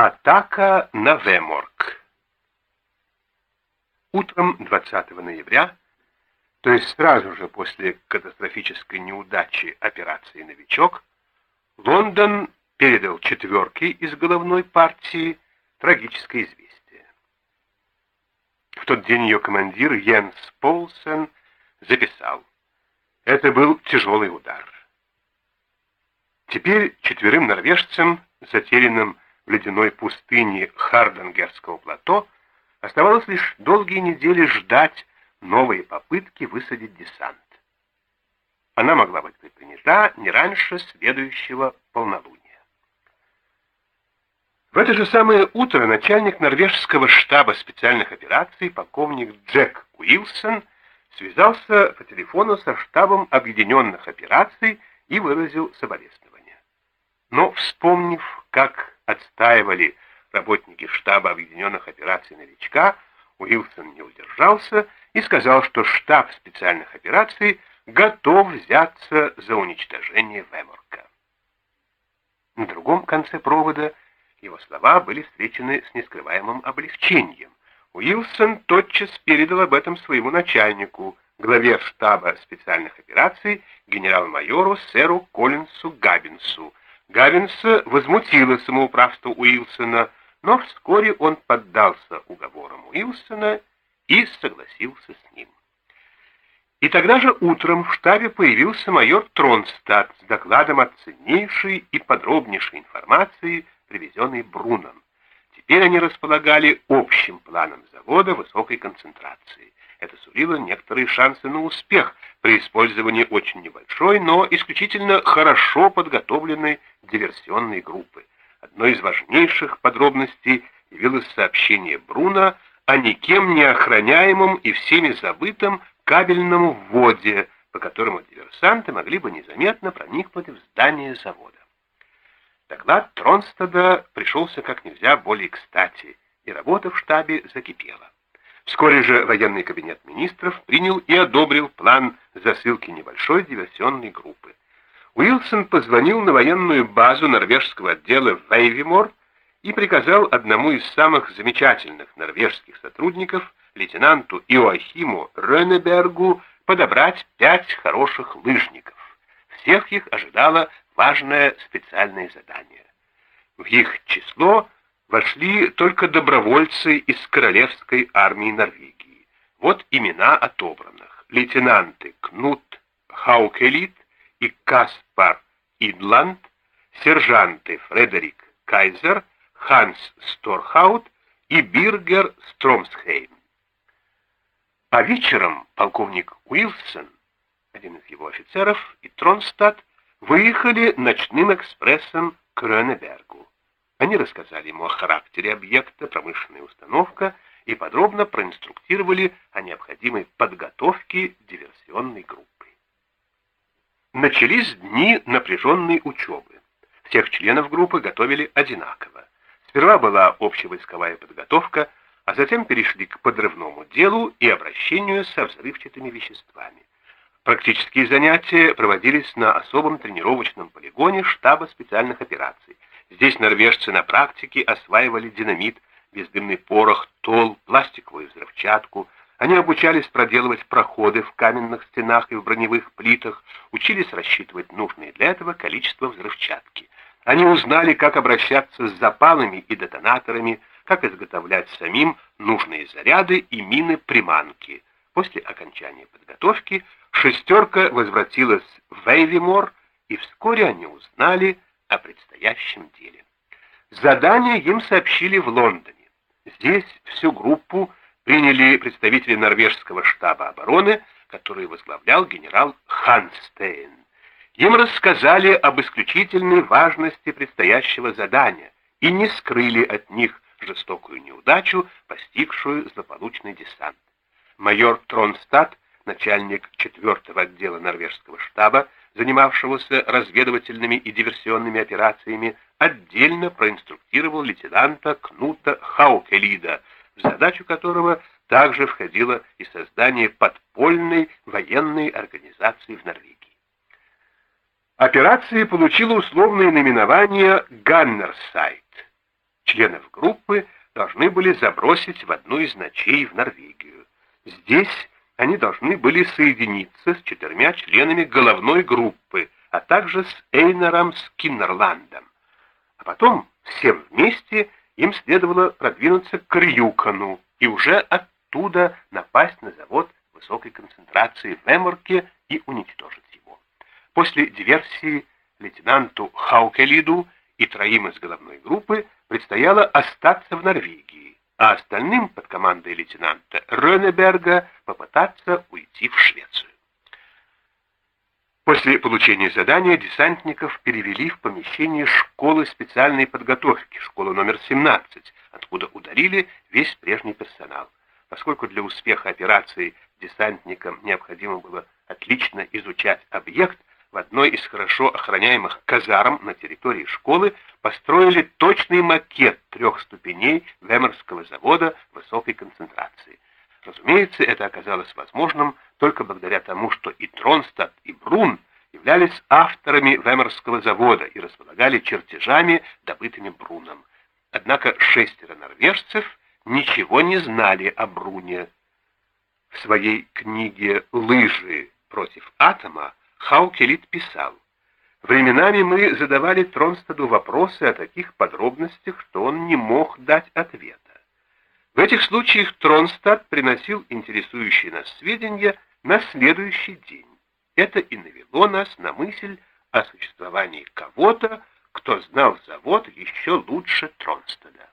Атака на Веморг. Утром 20 ноября, то есть сразу же после катастрофической неудачи операции «Новичок», Лондон передал четверке из головной партии трагическое известие. В тот день ее командир Йенс Полсен записал «Это был тяжелый удар». Теперь четверым норвежцам, затерянным в ледяной пустыне Харденгерского плато, оставалось лишь долгие недели ждать новые попытки высадить десант. Она могла быть предпринята не раньше следующего полнолуния. В это же самое утро начальник норвежского штаба специальных операций, полковник Джек Уилсон, связался по телефону со штабом объединенных операций и выразил соболезнования. Но, вспомнив, как отстаивали работники штаба объединенных операций «Новичка», Уилсон не удержался и сказал, что штаб специальных операций готов взяться за уничтожение Веморка. На другом конце провода его слова были встречены с нескрываемым облегчением. Уилсон тотчас передал об этом своему начальнику, главе штаба специальных операций, генерал-майору сэру Коллинсу Габбинсу, Гавинса возмутило самоуправство Уилсона, но вскоре он поддался уговорам Уилсона и согласился с ним. И тогда же утром в штабе появился майор Тронстадт с докладом о ценнейшей и подробнейшей информации, привезенной Бруном. Теперь они располагали общим планом завода высокой концентрации. Это сулило некоторые шансы на успех при использовании очень небольшой, но исключительно хорошо подготовленной диверсионной группы. Одной из важнейших подробностей явилось сообщение Бруна о никем не охраняемом и всеми забытом кабельном вводе, по которому диверсанты могли бы незаметно проникнуть в здание завода. Доклад Тронстада пришелся как нельзя более кстати, и работа в штабе закипела. Вскоре же военный кабинет министров принял и одобрил план засылки небольшой диверсионной группы. Уилсон позвонил на военную базу норвежского отдела в Вейвимор и приказал одному из самых замечательных норвежских сотрудников, лейтенанту Иоахиму Ренебергу, подобрать пять хороших лыжников. Всех их ожидало важное специальное задание. В их число вошли только добровольцы из Королевской армии Норвегии. Вот имена отобранных. Лейтенанты Кнут Хаукелит и Каспар Идланд, сержанты Фредерик Кайзер, Ханс Сторхаут и Биргер Стромсхейм. А вечером полковник Уилсон, один из его офицеров, и Тронстадт выехали ночным экспрессом к Рönнебергу. Они рассказали ему о характере объекта, промышленной установка и подробно проинструктировали о необходимой подготовке диверсионной группы. Начались дни напряженной учебы. Всех членов группы готовили одинаково. Сперва была общевойсковая подготовка, а затем перешли к подрывному делу и обращению со взрывчатыми веществами. Практические занятия проводились на особом тренировочном полигоне штаба специальных операций. Здесь норвежцы на практике осваивали динамит, бездымный порох, тол, пластиковую взрывчатку. Они обучались проделывать проходы в каменных стенах и в броневых плитах, учились рассчитывать нужное для этого количество взрывчатки. Они узнали, как обращаться с запалами и детонаторами, как изготовлять самим нужные заряды и мины-приманки. После окончания подготовки шестерка возвратилась в Эйвимор, и вскоре они узнали о предстоящем деле. Задание им сообщили в Лондоне. Здесь всю группу приняли представители норвежского штаба обороны, который возглавлял генерал Ханстейн. Им рассказали об исключительной важности предстоящего задания и не скрыли от них жестокую неудачу, постигшую злополучный десант. Майор Тронстадт, начальник 4-го отдела норвежского штаба, занимавшегося разведывательными и диверсионными операциями, отдельно проинструктировал лейтенанта Кнута Хаукелида, в задачу которого также входило и создание подпольной военной организации в Норвегии. Операция получила условное наименование «Ганнерсайт». Членов группы должны были забросить в одну из ночей в Норвегию. Здесь они должны были соединиться с четырьмя членами головной группы, а также с Эйнером Скиннерландом. А потом всем вместе им следовало продвинуться к Рюкану и уже оттуда напасть на завод высокой концентрации в Эморке и уничтожить его. После диверсии лейтенанту Хаукелиду и троим из головной группы предстояло остаться в Норвегии, а остальным под командой лейтенанта Рönеберга попытаться уйти в Швецию. После получения задания десантников перевели в помещение школы специальной подготовки, школу номер 17, откуда удалили весь прежний персонал. Поскольку для успеха операции десантникам необходимо было отлично изучать объект, в одной из хорошо охраняемых казарм на территории школы построили точный макет трех ступеней Вемерского завода высокой концентрации. Разумеется, это оказалось возможным только благодаря тому, что и Тронстадт, и Брун являлись авторами Вемерского завода и располагали чертежами, добытыми Бруном. Однако шестеро норвежцев ничего не знали о Бруне. В своей книге «Лыжи против атома» Хаукелит писал, «Временами мы задавали Тронстаду вопросы о таких подробностях, что он не мог дать ответа. В этих случаях Тронстад приносил интересующие нас сведения на следующий день. Это и навело нас на мысль о существовании кого-то, кто знал завод еще лучше Тронстада.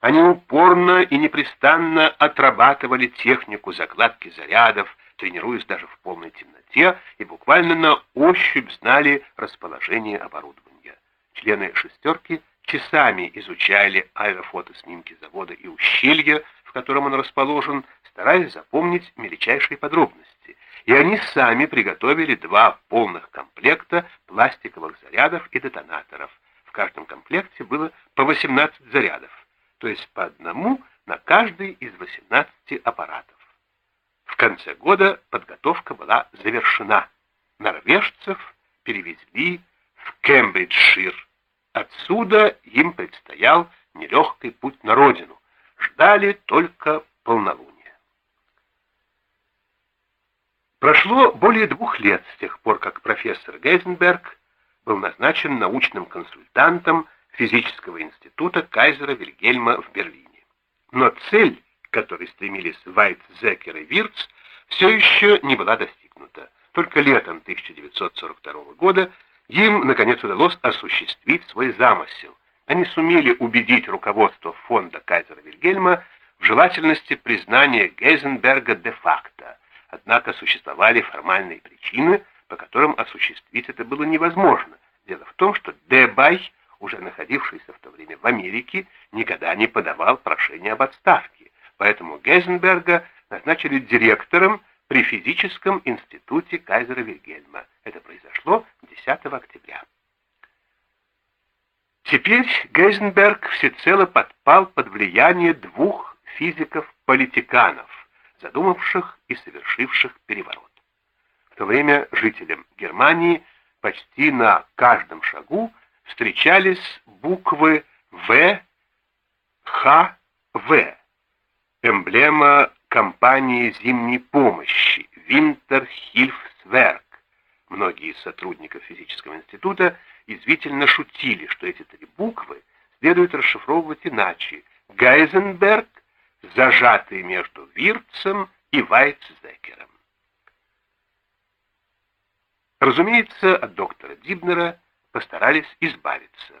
Они упорно и непрестанно отрабатывали технику закладки зарядов, тренируясь даже в полной темноте, и буквально на ощупь знали расположение оборудования. Члены «шестерки» часами изучали аэрофотоснимки завода и ущелья, в котором он расположен, стараясь запомнить мельчайшие подробности. И они сами приготовили два полных комплекта пластиковых зарядов и детонаторов. В каждом комплекте было по 18 зарядов, то есть по одному на каждый из 18 аппаратов. В конце года подготовка была завершена. Норвежцев перевезли в Кембриджшир. Отсюда им предстоял нелегкий путь на родину. Ждали только полнолуния. Прошло более двух лет с тех пор, как профессор Гейзенберг был назначен научным консультантом физического института Кайзера Вильгельма в Берлине. Но цель которой стремились Вайтзекер и Вирц, все еще не была достигнута. Только летом 1942 года им, наконец, удалось осуществить свой замысел. Они сумели убедить руководство фонда Кайзера Вильгельма в желательности признания Гейзенберга де-факто. Однако существовали формальные причины, по которым осуществить это было невозможно. Дело в том, что Дебай, уже находившийся в то время в Америке, никогда не подавал прошение об отставке поэтому Гейзенберга назначили директором при физическом институте Кайзера Вильгельма. Это произошло 10 октября. Теперь Гейзенберг всецело подпал под влияние двух физиков-политиканов, задумавших и совершивших переворот. В то время жителям Германии почти на каждом шагу встречались буквы В, Х, В эмблема компании зимней помощи Винтерхильфсверк. Многие из сотрудников физического института извительно шутили, что эти три буквы следует расшифровывать иначе. Гайзенберг, зажатый между Вирцем и Вайцзекером. Разумеется, от доктора Дибнера постарались избавиться.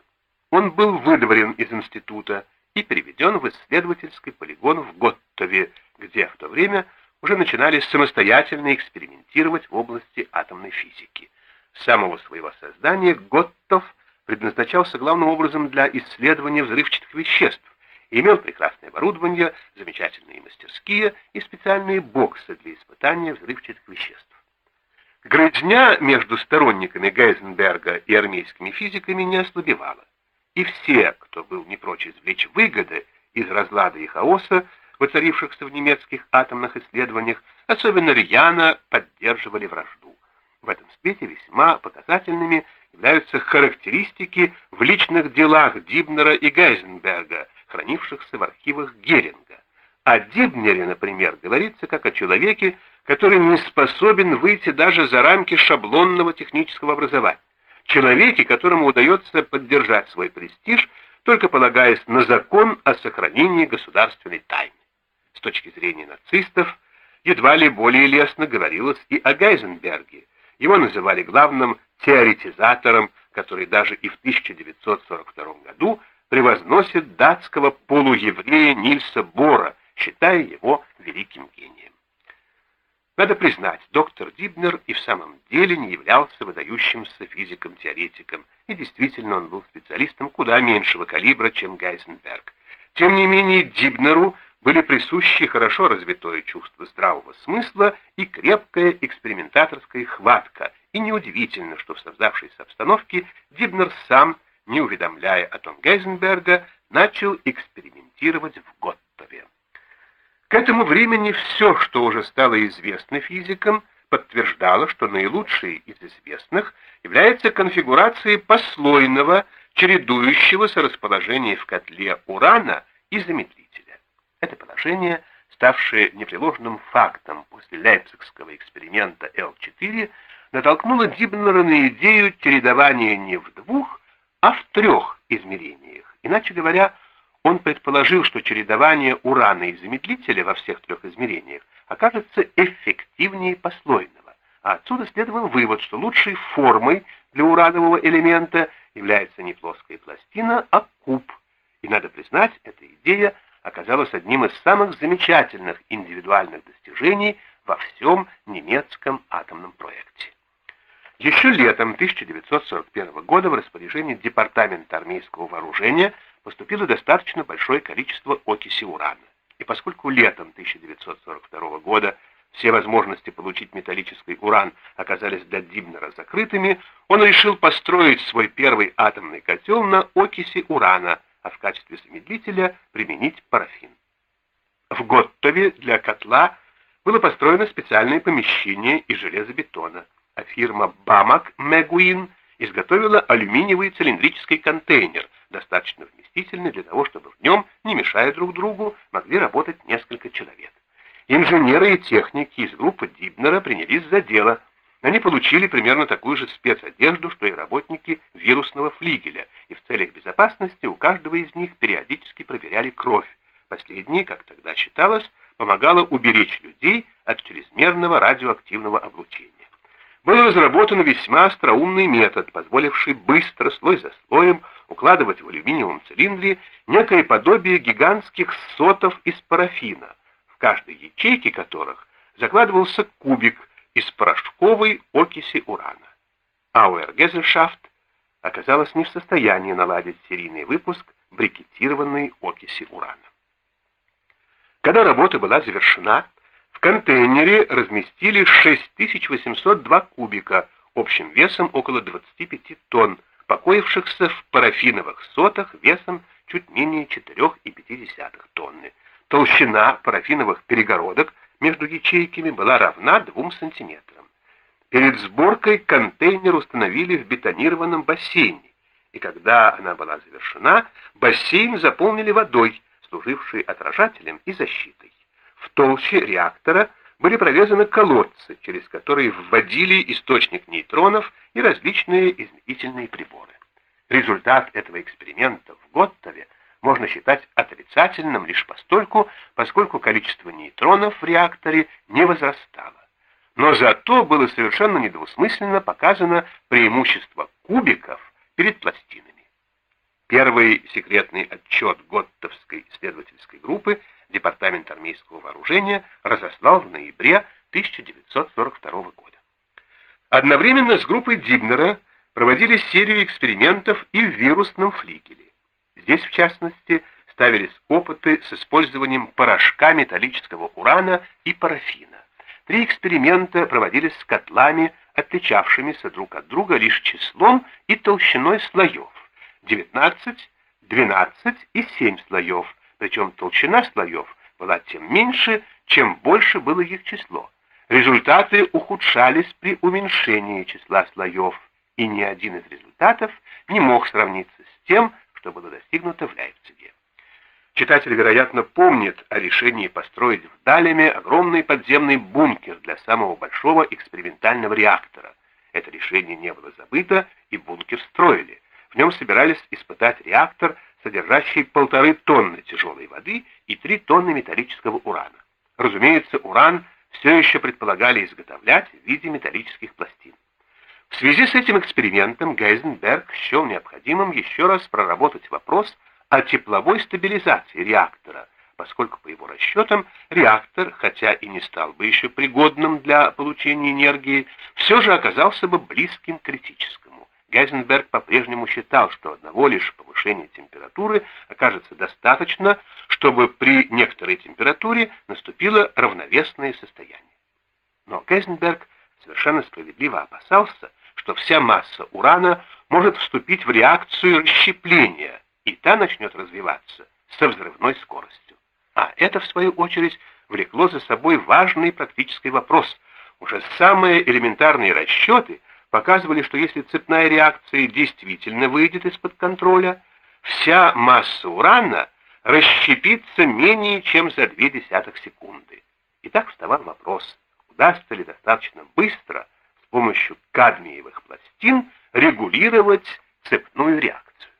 Он был выдворен из института, и переведен в исследовательский полигон в Готтове, где в то время уже начинали самостоятельно экспериментировать в области атомной физики. С самого своего создания Готтов предназначался главным образом для исследования взрывчатых веществ имел прекрасное оборудование, замечательные мастерские и специальные боксы для испытания взрывчатых веществ. Грызня между сторонниками Гейзенберга и армейскими физиками не ослабевала и все, кто был не прочь извлечь выгоды из разлада и хаоса, воцарившихся в немецких атомных исследованиях, особенно рьяно поддерживали вражду. В этом свете весьма показательными являются характеристики в личных делах Дибнера и Гайзенберга, хранившихся в архивах Геринга. О Дибнере, например, говорится как о человеке, который не способен выйти даже за рамки шаблонного технического образования. Человеке, которому удается поддержать свой престиж, только полагаясь на закон о сохранении государственной тайны. С точки зрения нацистов, едва ли более лестно говорилось и о Гайзенберге. Его называли главным теоретизатором, который даже и в 1942 году превозносит датского полуеврея Нильса Бора, считая его великим гением. Надо признать, доктор Дибнер и в самом деле не являлся выдающимся физиком-теоретиком, и действительно он был специалистом куда меньшего калибра, чем Гайзенберг. Тем не менее, Дибнеру были присущи хорошо развитое чувство здравого смысла и крепкая экспериментаторская хватка, и неудивительно, что в создавшейся обстановке Дибнер сам, не уведомляя о том Гейзенберга, начал экспериментировать в Готтове. К этому времени все, что уже стало известно физикам, подтверждало, что наилучшей из известных является конфигурацией послойного, чередующегося расположения в котле урана и замедлителя. Это положение, ставшее непреложным фактом после лейпцигского эксперимента Л-4, натолкнуло Дибнера на идею чередования не в двух, а в трех измерениях. Иначе говоря, он предположил, что чередование урана и замедлителя во всех трех измерениях окажется эффективнее послойного, а отсюда следовал вывод, что лучшей формой для уранового элемента является не плоская пластина, а куб. И надо признать, эта идея оказалась одним из самых замечательных индивидуальных достижений во всем немецком атомном проекте. Еще летом 1941 года в распоряжение Департамента армейского вооружения поступило достаточно большое количество окиси урана. И поскольку летом 1942 года все возможности получить металлический уран оказались для Дибнера закрытыми, он решил построить свой первый атомный котел на окиси урана, а в качестве замедлителя применить парафин. В Готтове для котла было построено специальное помещение из железобетона, а фирма Бамак Мегуин изготовила алюминиевый цилиндрический контейнер, достаточно вместительный для того, чтобы в нем, не мешая друг другу, могли работать несколько человек. Инженеры и техники из группы Дибнера принялись за дело. Они получили примерно такую же спецодежду, что и работники вирусного флигеля, и в целях безопасности у каждого из них периодически проверяли кровь. Последнее, как тогда считалось, помогало уберечь людей от чрезмерного радиоактивного облучения был разработан весьма остроумный метод, позволивший быстро, слой за слоем, укладывать в алюминиевом цилиндре некое подобие гигантских сотов из парафина, в каждой ячейке которых закладывался кубик из порошковой окиси урана. Ауэр Гезельшафт оказалась не в состоянии наладить серийный выпуск брикетированной окиси урана. Когда работа была завершена, контейнере разместили 6802 кубика общим весом около 25 тонн, покоившихся в парафиновых сотах весом чуть менее 4,5 тонны. Толщина парафиновых перегородок между ячейками была равна 2 сантиметрам. Перед сборкой контейнер установили в бетонированном бассейне, и когда она была завершена, бассейн заполнили водой, служившей отражателем и защитой. В толще реактора были провязаны колодцы, через которые вводили источник нейтронов и различные измерительные приборы. Результат этого эксперимента в Готтове можно считать отрицательным лишь постольку, поскольку количество нейтронов в реакторе не возрастало. Но зато было совершенно недвусмысленно показано преимущество кубиков перед пластинами. Первый секретный отчет Готтовской исследовательской группы Департамент армейского вооружения разослал в ноябре 1942 года. Одновременно с группой Дибнера проводили серию экспериментов и в вирусном флигеле. Здесь, в частности, ставились опыты с использованием порошка металлического урана и парафина. Три эксперимента проводились с котлами, отличавшимися друг от друга лишь числом и толщиной слоев. 19, 12 и 7 слоев, причем толщина слоев была тем меньше, чем больше было их число. результаты ухудшались при уменьшении числа слоев, и ни один из результатов не мог сравниться с тем, что было достигнуто в Лейпциге. Читатель, вероятно, помнит о решении построить в Далеме огромный подземный бункер для самого большого экспериментального реактора. Это решение не было забыто, и бункер строили. В нем собирались испытать реактор, содержащий полторы тонны тяжелой воды и три тонны металлического урана. Разумеется, уран все еще предполагали изготовлять в виде металлических пластин. В связи с этим экспериментом Гейзенберг счел необходимым еще раз проработать вопрос о тепловой стабилизации реактора, поскольку, по его расчетам, реактор, хотя и не стал бы еще пригодным для получения энергии, все же оказался бы близким к критическому. Гейзенберг по-прежнему считал, что одного лишь повышения температуры окажется достаточно, чтобы при некоторой температуре наступило равновесное состояние. Но Гейзенберг совершенно справедливо опасался, что вся масса урана может вступить в реакцию расщепления, и та начнет развиваться со взрывной скоростью. А это, в свою очередь, влекло за собой важный практический вопрос. Уже самые элементарные расчеты показывали, что если цепная реакция действительно выйдет из-под контроля, вся масса урана расщепится менее чем за две десятых секунды. И так вставал вопрос, удастся ли достаточно быстро с помощью кадмиевых пластин регулировать цепную реакцию.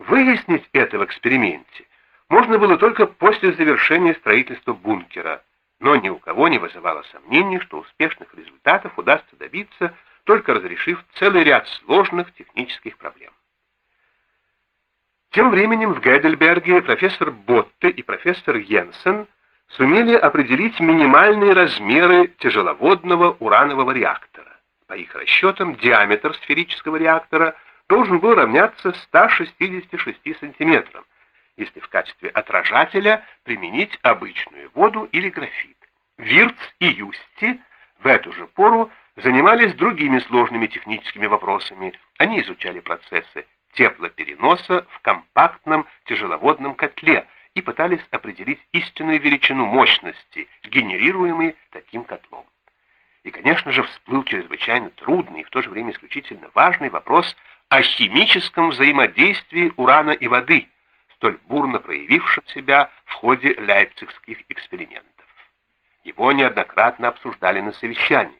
Выяснить это в эксперименте можно было только после завершения строительства бункера, но ни у кого не вызывало сомнений, что успешных результатов удастся добиться, только разрешив целый ряд сложных технических проблем. Тем временем в Гейдельберге профессор Ботте и профессор Йенсен сумели определить минимальные размеры тяжеловодного уранового реактора. По их расчетам, диаметр сферического реактора – должен был равняться 166 сантиметрам, если в качестве отражателя применить обычную воду или графит. Вирц и Юсти в эту же пору занимались другими сложными техническими вопросами. Они изучали процессы теплопереноса в компактном тяжеловодном котле и пытались определить истинную величину мощности, генерируемой таким котлом. И, конечно же, всплыл чрезвычайно трудный и в то же время исключительно важный вопрос о химическом взаимодействии урана и воды, столь бурно проявившем себя в ходе лейпцигских экспериментов. Его неоднократно обсуждали на совещаниях.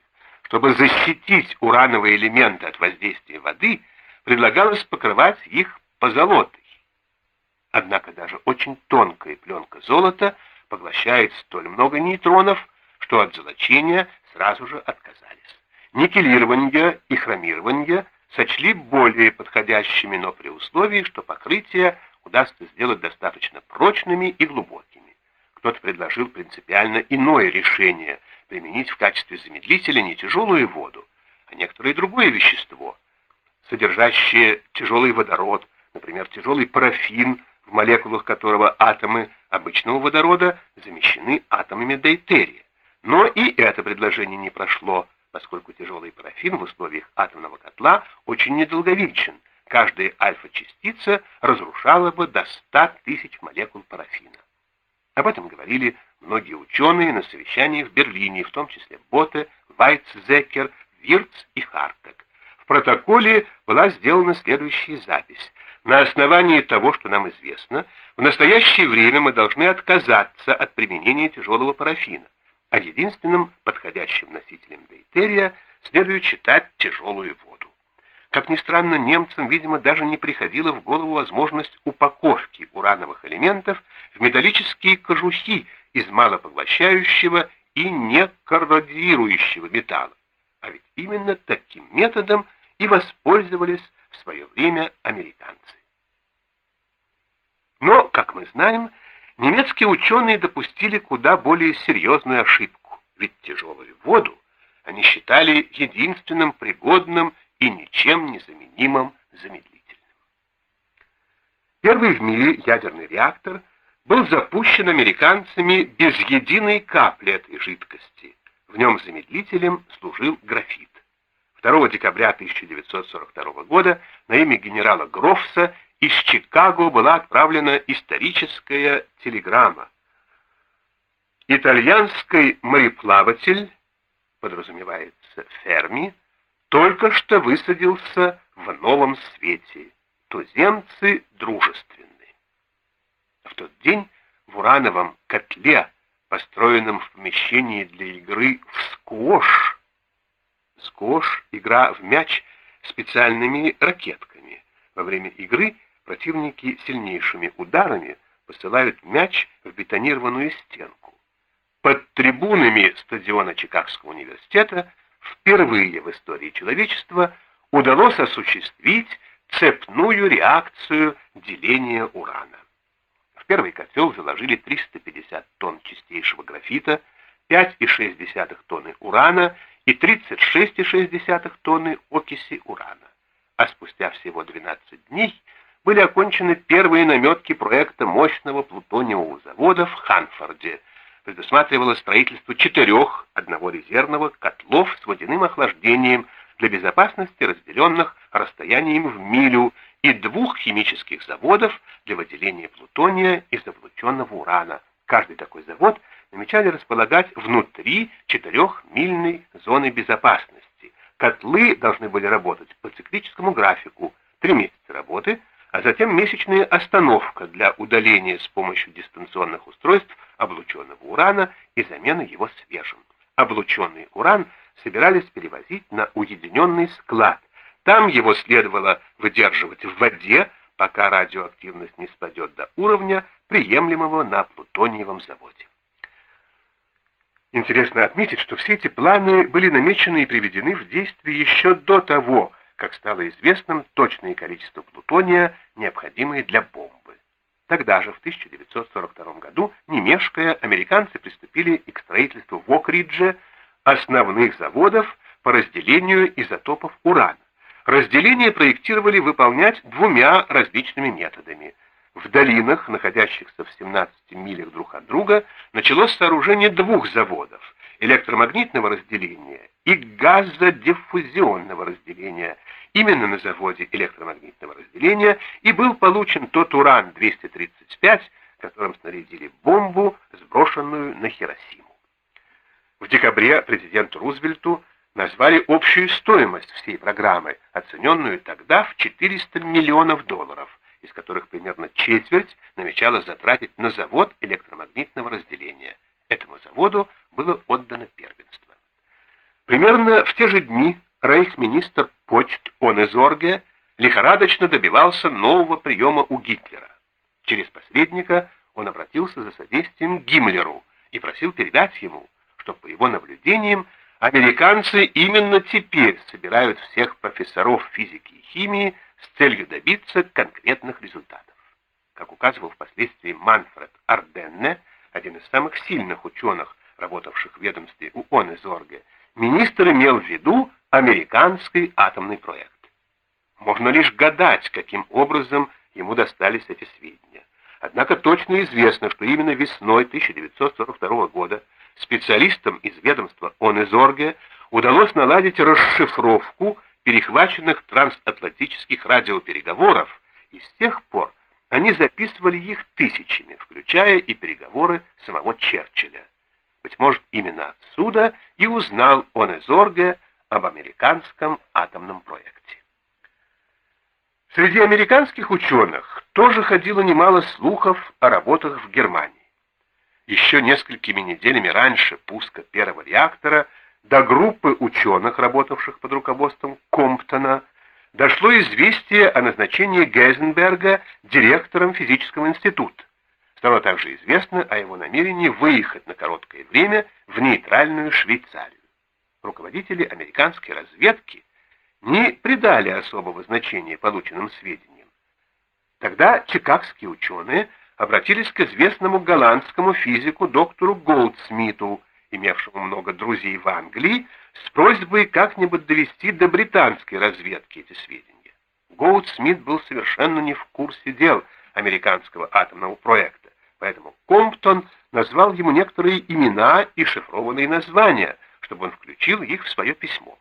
Чтобы защитить урановые элементы от воздействия воды, предлагалось покрывать их позолотой. Однако даже очень тонкая пленка золота поглощает столь много нейтронов, что от золочения сразу же отказались. Никелирование и хромирование сочли более подходящими, но при условии, что покрытия удастся сделать достаточно прочными и глубокими. Кто-то предложил принципиально иное решение – применить в качестве замедлителя не тяжелую воду, а некоторое другое вещество, содержащее тяжелый водород, например, тяжелый парафин, в молекулах которого атомы обычного водорода замещены атомами дейтерия. Но и это предложение не прошло, поскольку тяжелый парафин в условиях атомного котла очень недолговечен. Каждая альфа-частица разрушала бы до 100 тысяч молекул парафина. Об этом говорили многие ученые на совещаниях в Берлине, в том числе Боте, Вайцзекер, Вирц и Хартек. В протоколе была сделана следующая запись. На основании того, что нам известно, в настоящее время мы должны отказаться от применения тяжелого парафина а единственным подходящим носителем дейтерия следует считать тяжелую воду. Как ни странно, немцам, видимо, даже не приходила в голову возможность упаковки урановых элементов в металлические кожухи из малопоглощающего и некорродирующего металла. А ведь именно таким методом и воспользовались в свое время американцы. Но, как мы знаем, немецкие ученые допустили куда более серьезную ошибку, ведь тяжелую воду они считали единственным пригодным и ничем не заменимым замедлителем. Первый в мире ядерный реактор был запущен американцами без единой капли этой жидкости. В нем замедлителем служил графит. 2 декабря 1942 года на имя генерала Грофса из Чикаго была отправлена историческая телеграмма. Итальянский мореплаватель подразумевается Ферми, только что высадился в новом свете. Туземцы дружественны. В тот день в урановом котле, построенном в помещении для игры в сквош, сквош — игра в мяч специальными ракетками. Во время игры противники сильнейшими ударами посылают мяч в бетонированную стенку. Под трибунами стадиона Чикагского университета впервые в истории человечества удалось осуществить цепную реакцию деления урана. В первый котел заложили 350 тонн чистейшего графита, 5,6 тонны урана и 36,6 тонны окиси урана. А спустя всего 12 дней были окончены первые наметки проекта мощного плутониевого завода в Ханфорде. Предусматривалось строительство четырех, одного резервного, котлов с водяным охлаждением для безопасности, разделенных расстоянием в милю, и двух химических заводов для выделения плутония из облученного урана. Каждый такой завод намечали располагать внутри четырехмильной зоны безопасности. Котлы должны были работать по циклическому графику. Три месяца работы, а затем месячная остановка для удаления с помощью дистанционных устройств облученного урана и замены его свежим. Облученный уран собирались перевозить на уединенный склад. Там его следовало выдерживать в воде, пока радиоактивность не спадет до уровня, приемлемого на плутониевом заводе. Интересно отметить, что все эти планы были намечены и приведены в действие еще до того, как стало известным точное количество плутония, необходимое для бомбы. Тогда же, в 1942 году, не мешкая, американцы приступили и к строительству в Окридже основных заводов по разделению изотопов урана. Разделение проектировали выполнять двумя различными методами – в долинах, находящихся в 17 милях друг от друга, началось сооружение двух заводов – электромагнитного разделения и газодиффузионного разделения. Именно на заводе электромагнитного разделения и был получен тот уран-235, которым снарядили бомбу, сброшенную на Хиросиму. В декабре президенту Рузвельту назвали общую стоимость всей программы, оцененную тогда в 400 миллионов долларов – из которых примерно четверть намечалось затратить на завод электромагнитного разделения. Этому заводу было отдано первенство. Примерно в те же дни рейхсминистр почт Онезорге лихорадочно добивался нового приема у Гитлера. Через посредника он обратился за содействием Гиммлеру и просил передать ему, что по его наблюдениям американцы именно теперь собирают всех профессоров физики и химии с целью добиться конкретных результатов. Как указывал впоследствии Манфред Арденне, один из самых сильных ученых, работавших в ведомстве УОН и Зорге, министр имел в виду американский атомный проект. Можно лишь гадать, каким образом ему достались эти сведения. Однако точно известно, что именно весной 1942 года специалистам из ведомства ОН и Зорге удалось наладить расшифровку перехваченных трансатлантических радиопереговоров, и с тех пор они записывали их тысячами, включая и переговоры самого Черчилля. Быть может, именно отсюда и узнал он из Орга об американском атомном проекте. Среди американских ученых тоже ходило немало слухов о работах в Германии. Еще несколькими неделями раньше пуска первого реактора – до группы ученых, работавших под руководством Комптона, дошло известие о назначении Гейзенберга директором физического института. Стало также известно о его намерении выехать на короткое время в нейтральную Швейцарию. Руководители американской разведки не придали особого значения полученным сведениям. Тогда чикагские ученые обратились к известному голландскому физику доктору Голдсмиту, имевшему много друзей в Англии, с просьбой как-нибудь довести до британской разведки эти сведения. Гоуд Смит был совершенно не в курсе дел американского атомного проекта, поэтому Комптон назвал ему некоторые имена и шифрованные названия, чтобы он включил их в свое письмо.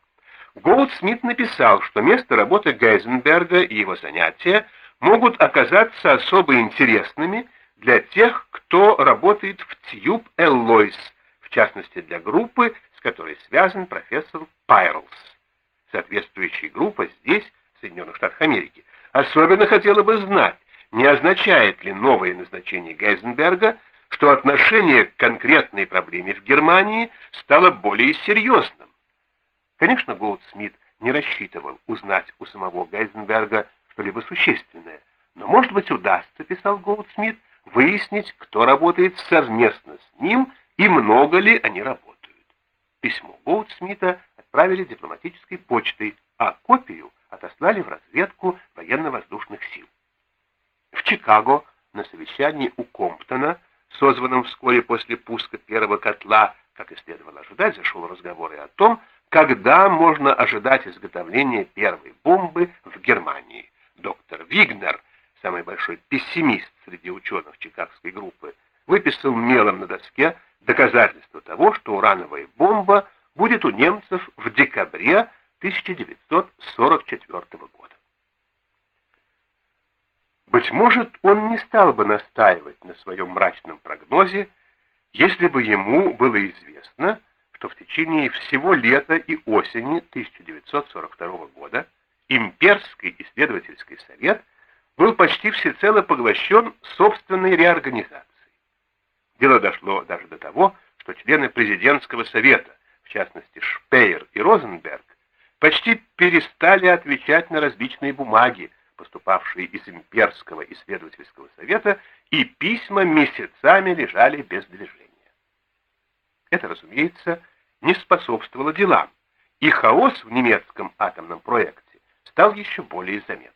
Гоуд Смит написал, что место работы Гейзенберга и его занятия могут оказаться особо интересными для тех, кто работает в Тьюб Эллойс, в частности для группы, с которой связан профессор Пайрлс. Соответствующая группа здесь, в Соединенных Штатах Америки, особенно хотела бы знать, не означает ли новое назначение Гейзенберга, что отношение к конкретной проблеме в Германии стало более серьезным. Конечно, Голдсмит не рассчитывал узнать у самого Гейзенберга что-либо существенное, но, может быть, удастся, писал Голдсмит, выяснить, кто работает совместно с ним и много ли они работают. Письмо Голдсмита отправили дипломатической почтой, а копию отослали в разведку военно-воздушных сил. В Чикаго на совещании у Комптона, созванном вскоре после пуска первого котла, как и следовало ожидать, зашел разговор и о том, когда можно ожидать изготовления первой бомбы в Германии. Доктор Вигнер, самый большой пессимист среди ученых Чикагской группы, выписал мелом на доске доказательство того, что урановая бомба будет у немцев в декабре 1944 года. Быть может, он не стал бы настаивать на своем мрачном прогнозе, если бы ему было известно, что в течение всего лета и осени 1942 года Имперский исследовательский совет был почти всецело поглощен собственной реорганизацией. Дело дошло даже до того, что члены президентского совета, в частности Шпеер и Розенберг, почти перестали отвечать на различные бумаги, поступавшие из Имперского исследовательского совета, и письма месяцами лежали без движения. Это, разумеется, не способствовало делам, и хаос в немецком атомном проекте стал еще более заметным.